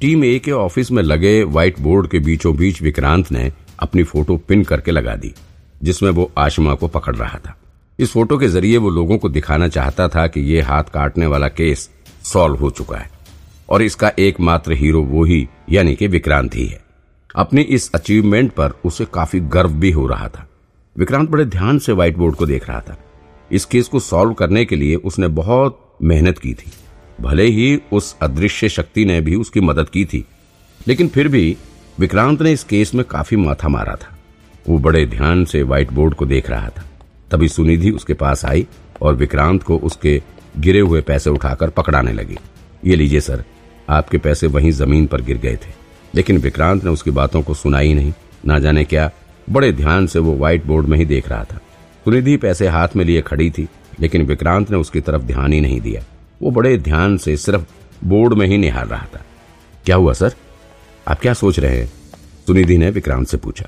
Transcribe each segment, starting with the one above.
Team ए के office में लगे व्हाइट बोर्ड के बीचों बीच विक्रांत ने अपनी फ़ोटो पिन करके लगा दी, जिसमें वो आशमा को पकड़ रहा था। इस फ़ोटो के ज़रिए वो लोगों को दिखाना चाहता था कि ये हाथ काटने वाला केस सॉल्व हो चुका है, और इसका एकमात्र हीरो वो ही, यानी कि विक्रांत ही है। अपनी इस अचीवमेंट पर उसे काफ़ी गर्व भी हो रहा था। विक्रांत बड़े ध्यान से व्हाइट बोर्ड को देख रहा था। इस केस को सॉल्व करने के लिए उसने बहुत मेहनत की थी। भले ही उस अदृश्य शक्ति ने भी उसकी मदद की थी, लेकिन फिर भी विक्रांत ने इस केस में काफ़ी माथा मारा था। वो बड़े ध्यान से व्हाइट बोर्ड को देख रहा था। तभी सुनिधि उसके पास आई और विक्रांत को उसके गिरे हुए पैसे उठाकर पकड़ाने लगी। ये लीजिए सर, आपके पैसे वहीं ज़मीन पर गिर गए थे, लेकिन विक्रांत ने उसकी बातों को सुना ही नहीं। ना जाने क्या, बड़े ध्यान से वो व्हाइट बोर्ड में ही देख रहा था। सुनिधि पैसे हाथ में लिए खड़ी थी, लेकिन विक्रांत ने उसकी तरफ़ ध्यान ही नहीं दिया। वो बड़े ध्यान से सिर्फ़ बोर्ड में ही निहार रहा था। क्या हुआ, सर? आप क्या सोच रहे हैं? सुनिधि ने विक्रांत से पूछा।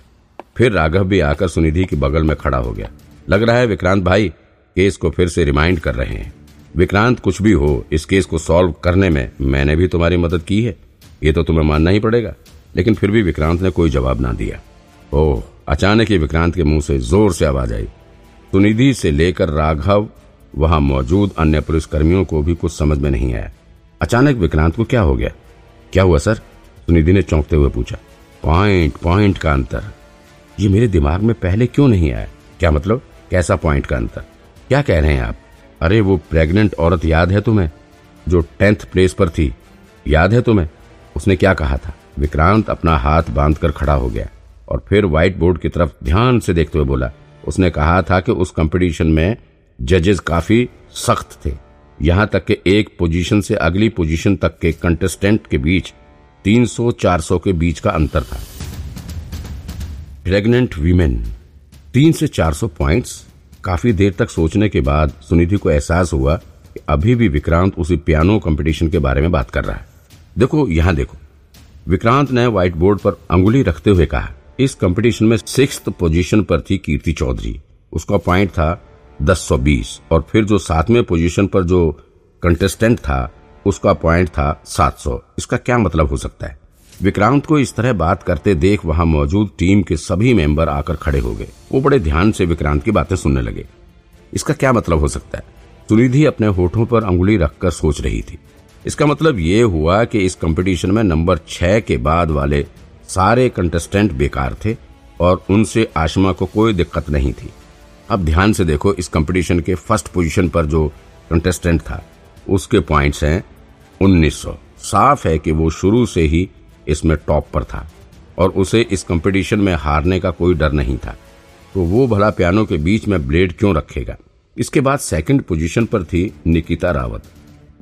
फिर राघव भी आकर सुनिधि के बगल में खड़ा हो गया। लग रहा है विक्रांत भाई केस को फिर से रिमाइंड कर रहे हैं। विक्रांत, कुछ भी हो, इस केस को सॉल्व करने में मैंने भी तुम्हारी मदद की है। ये तो तुम्हें मानना ही पड़ेगा। लेकिन फिर भी विक्रांत ने कोई जवाब ना दिया। ओह, अचानक ही विक्रांत के मुँह से ज़ोर से आवाज़ आई। सुनिधि से लेकर राघव वहाँ मौजूद अन्य पुलिसकर्मियों को भी कुछ समझ में नहीं आया। अचानक विक्रांत को क्या हो गया? क्या हुआ, सर? सुनिधि ने चौंकते हुए पूछा। पॉइंट पॉइंट का अंतर। ये मेरे दिमाग में पहले क्यों नहीं आया? क्या मतलब? कैसा पॉइंट का अंतर? क्या कह रहे हैं आप? अरे, वो प्रेग्नेंट औरत याद है तुम्हें? जो टेंथ प्लेस पर थी। याद है तुम्हें? उसने क्या कहा था? विक्रांत अपना हाथ बांधकर खड़ा हो गया और फिर व्हाइट बोर्ड की तरफ़ ध्यान से देखते हुए बोला। उसने कहा था कि उस कंपटीशन में जजेस काफ़ी सख्त थे। यहाँ तक कि एक पोजीशन से अगली पोजीशन तक के कंटेस्टेंट के बीच 300-400 के बीच का अंतर था। प्रेग्नेंट वीमेन तीन से 400 पॉइंट्स काफ़ी देर तक सोचने के बाद सुनिधि को एहसास हुआ कि अभी भी विक्रांत उसी पियानो कंपटीशन के बारे में बात कर रहा है। देखो, यहाँ देखो। विक्रांत ने व्हाइट बोर्ड पर अंगुली रखते हुए कहा, इस कंपटीशन में सिक्स पोजीशन पर थी कीर्ति चौधरी। उसका पॉइंट था 1020 और फिर जो सातवें पोजीशन पर जो कंटेस्टेंट था, उसका पॉइंट था 700 इसका क्या मतलब हो सकता है? विक्रांत को इस तरह बात करते देख वहाँ मौजूद टीम के सभी मेंबर आकर खड़े हो गए। वो बड़े ध्यान से विक्रांत की बातें सुनने लगे। इसका क्या मतलब हो सकता है? सुनिधि अपने होठों पर अंगुली रखकर सोच रही थी। इसका मतलब ये हुआ कि इस कंपटीशन में नंबर छह के बाद वाले सारे कंटेस्टेंट बेकार थे और उनसे आशमा को कोई दिक्कत नहीं थी। अब ध्यान से देखो, इस कंपटीशन के फ़र्स्ट पोजीशन पर जो कंटेस्टेंट था, उसके पॉइंट्स हैं 1900 साफ़ है कि वो शुरू से ही इसमें टॉप पर था और उसे इस कंपटीशन में हारने का कोई डर नहीं था। तो वो भला पियानो के बीच में ब्लेड क्यों रखेगा? इसके बाद सेकंड पोजीशन पर थी निकिता रावत,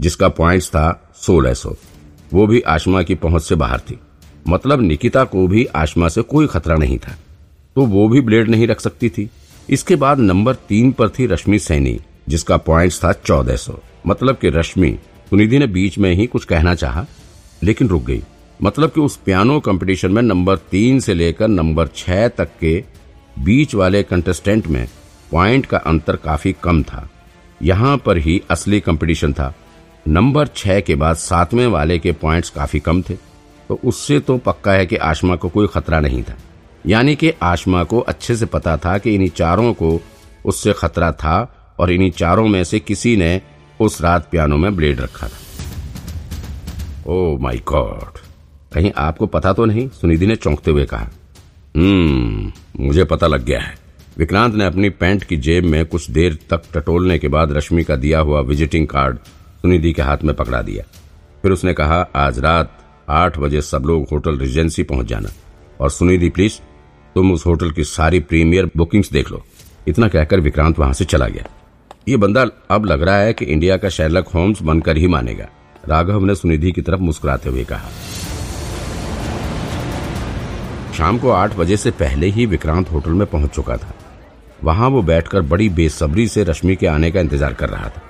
जिसका पॉइंट्स था सोलह 1600 वो भी आशमा की पहुँच से बाहर थी। मतलब निकिता को भी आशमा से कोई खतरा नहीं था। तो वो भी ब्लेड नहीं रख सकती थी। इसके बाद नंबर तीन पर थी रश्मि सैनी, जिसका पॉइंट्स था 1400 मतलब कि रश्मि, सुनिधि ने बीच में ही कुछ कहना चाहा, लेकिन रुक गई। मतलब कि उस पियानो कंपटीशन में नंबर तीन से लेकर नंबर छह तक के बीच वाले कंटेस्टेंट में पॉइंट का अंतर काफ़ी कम था। यहाँ पर ही असली कंपटीशन था। नंबर छह के बाद सातवें वाले के पॉइंट्स काफ़ी कम थे। तो उससे तो पक्का है कि आशमा को कोई खतरा नहीं था। यानी कि आशमा को अच्छे से पता था कि इन्हीं चारों को उससे खतरा था और इन्हीं चारों में से किसी ने उस रात पियानो में ब्लेड रखा था। ओ माय गॉड कहीं आपको पता तो नहीं? सुनिधि ने चौंकते हुए कहा। हम्म मुझे पता लग गया है। विक्रांत ने अपनी पैंट की जेब में कुछ देर तक टटोलने के बाद रश्मि का दिया हुआ विजिटिंग कार्ड सुनिधि के हाथ में पकड़ा दिया। फिर उसने कहा, आज रात आठ बजे सब लोग होटल रिजेंसी पहुँच जाना। और सुनिधि प्लीज़ तुम उस होटल की सारी प्रीमियर बुकिंग्स देख लो। इतना कहकर विक्रांत वहाँ से चला गया। ये बंदा अब लग रहा है कि इंडिया का शेरलक होम्स बनकर ही मानेगा। राघव ने सुनिधि की तरफ़ मुस्कुराते हुए कहा। शाम को आठ बजे से पहले ही विक्रांत होटल में पहुँच चुका था। वहाँ वो बैठकर बड़ी बेसब्री से रश्मि के आने का इंतज़ार कर रहा था।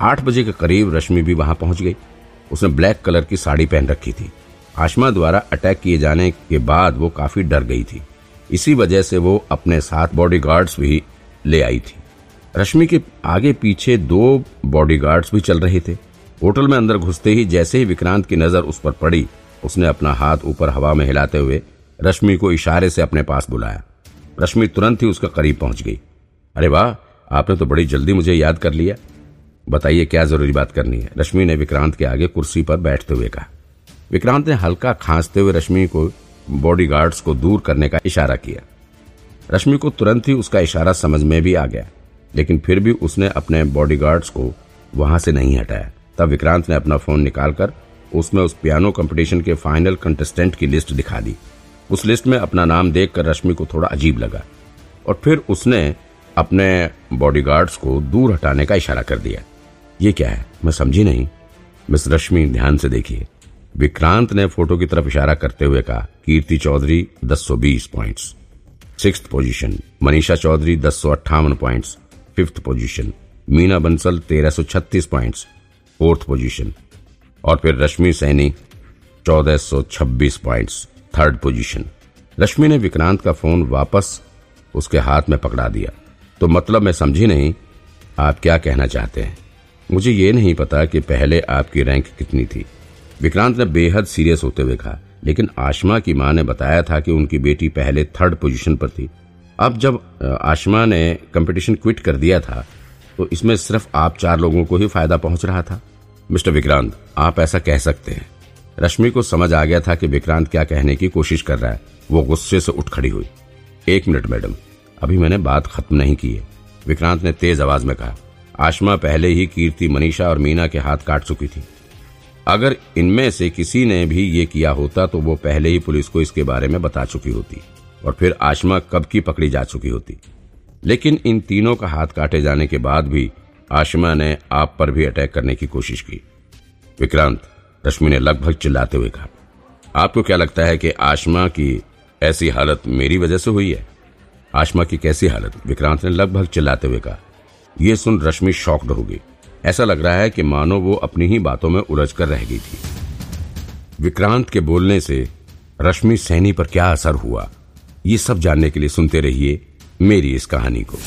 आठ बजे के करीब रश्मि भी वहाँ पहुँच गई। उसने ब्लैक कलर की साड़ी पहन रखी थी। आशमा द्वारा अटैक किए जाने के बाद वो काफ़ी डर गई थी। इसी वजह से वो अपने साथ बॉडीगार्ड्स भी ले आई थी। रश्मि के आगे पीछे दो बॉडीगार्ड्स भी चल रहे थे। होटल में अंदर घुसते ही जैसे ही विक्रांत की नज़र उस पर पड़ी, उसने अपना हाथ ऊपर हवा में हिलाते हुए रश्मि को इशारे से अपने पास बुलाया। रश्मि तुरंत ही उसके करीब पहुँच गई। अरे वाह, आपने तो बड़ी जल्दी मुझे याद कर लिया। बताइए क्या ज़रूरी बात करनी है? रश्मि ने विक्रांत के आगे कुर्सी पर बैठते हुए कहा। विक्रांत ने हल्का खांसते हुए रश्मि को बॉडीगार्ड्स को दूर करने का इशारा किया। रश्मि को तुरंत ही उसका इशारा समझ में भी आ गया, लेकिन फिर भी उसने अपने बॉडीगार्ड्स को वहाँ से नहीं हटाया। तब विक्रांत ने अपना फ़ोन निकालकर उसमें उस पियानो कंपटीशन के फाइनल कंटेस्टेंट की लिस्ट दिखा दी। उस लिस्ट में अपना नाम देखकर रश्मि को थोड़ा अजीब लगा और फिर उसने अपने बॉडीगार्ड्स को दूर हटाने का इशारा कर दिया। ये क्या है? मैं समझी नहीं। मिस रश्मि, ध्यान से देखिए। विक्रांत ने फ़ोटो की तरफ़ इशारा करते हुए कहा, कीर्ति चौधरी, दस सौ बीस points six position Manisha Chaudhary, दस सौ अट्ठावन points fifth position Meena Bansal, तेरह सौ छत्तीस पॉइंट्स फोर्थ पोजीशन और फिर रश्मि सैनी, चौदह सौ छब्बीस पॉइंट्स थर्ड पोजीशन रश्मि ने विक्रांत का फ़ोन वापस उसके हाथ में पकड़ा दिया। तो मतलब मैं समझी नहीं, आप क्या कहना चाहते हैं? मुझे ये नहीं पता कि पहले आपकी रैंक कितनी थी। विक्रांत ने बेहद सीरियस होते हुए कहा, लेकिन आशमा की माँ ने बताया था कि उनकी बेटी पहले थर्ड पोजीशन पर थी। अब जब आशमा ने कंपटीशन क्विट कर दिया था तो इसमें सिर्फ़ आप चार लोगों को ही फ़ायदा पहुँच रहा था। मिस्टर विक्रांत, आप ऐसा कह सकते हैं। रश्मि को समझ आ गया था कि विक्रांत क्या कहने की कोशिश कर रहा है। वो गुस्से से उठ खड़ी हुई। एक मिनट, मैडम। अभी मैंने बात खत्म नहीं की है। विक्रांत ने तेज आवाज़ में कहा, आशमा पहले ही कीर्ति, मनीषा और मीना के हाथ काट चुकी थी। अगर इनमें से किसी ने भी ये किया होता तो वो पहले ही पुलिस को इसके बारे में बता चुकी होती और फिर आशमा कब की पकड़ी जा चुकी होती। लेकिन इन तीनों का हाथ काटे जाने के बाद भी आशमा ने आप पर भी अटैक करने की कोशिश की। विक्रांत, रश्मि ने लगभग चिल्लाते हुए कहा, आपको क्या लगता है कि आशमा की ऐसी हालत मेरी वजह से हुई है? आशमा की कैसी हालत? विक्रांत ने लगभग चिल्लाते हुए कहा यह सुन रश्मि शॉक्ड होगी ऐसा लग रहा है कि मानो वो अपनी ही बातों में उलझ कर रह गई थी। विक्रांत के बोलने से रश्मि सैनी पर क्या असर हुआ, ये सब जानने के लिए सुनते रहिए मेरी इस कहानी को।